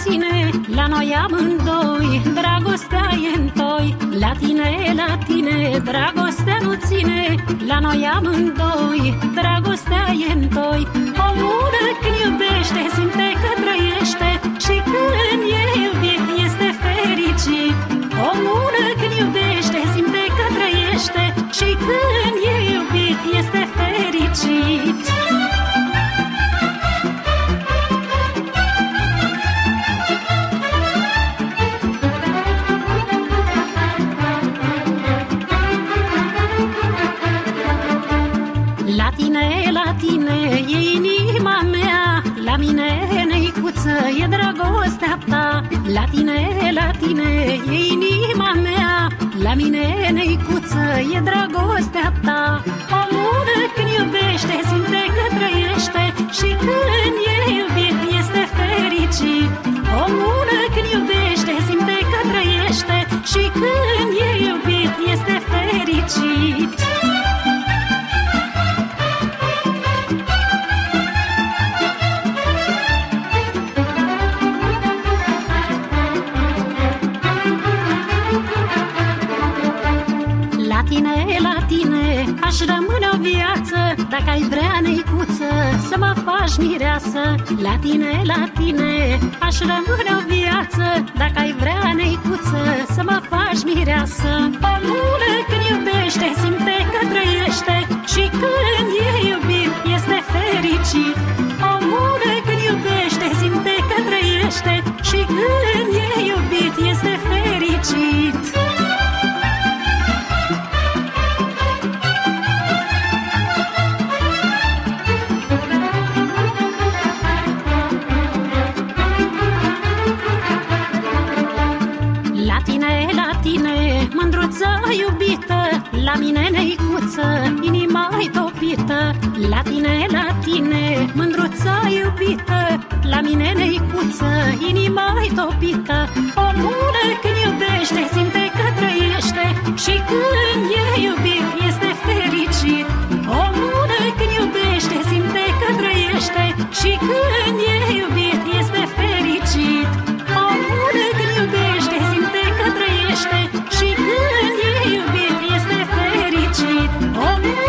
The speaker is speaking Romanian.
ține La noi amândoi Dragostea e întoi La tine, la tine Dragostea nu ține La noi amândoi Dragostea e întoi Omul când iubește Simte că trăiește Și când e iubit Este fericit. Omul când iubește Simte că trăiește Și când La tine, la tine e inima mea La mine, neicuță, e dragostea ta. La tine, la tine e inima mea La mine, neicuță, e dragostea ta Aș rămâne o viață Dacă ai vrea, neicuță Să mă faci mireasă. La tine, la tine Aș rămâne o viață Dacă ai vrea, neicuță Să mă faci mireasă. Omul când iubește Simte că trăiește Și când e iubit Este fericit La mine, neicuță, inima e topită La tine, la tine, mândruță iubită. La mine, neicuță, inima e topită. Omul când iubește, simte că trăiește Și când e iubit, este fericit. Omul când iubește, simte că trăiește Și când e iubit, Homem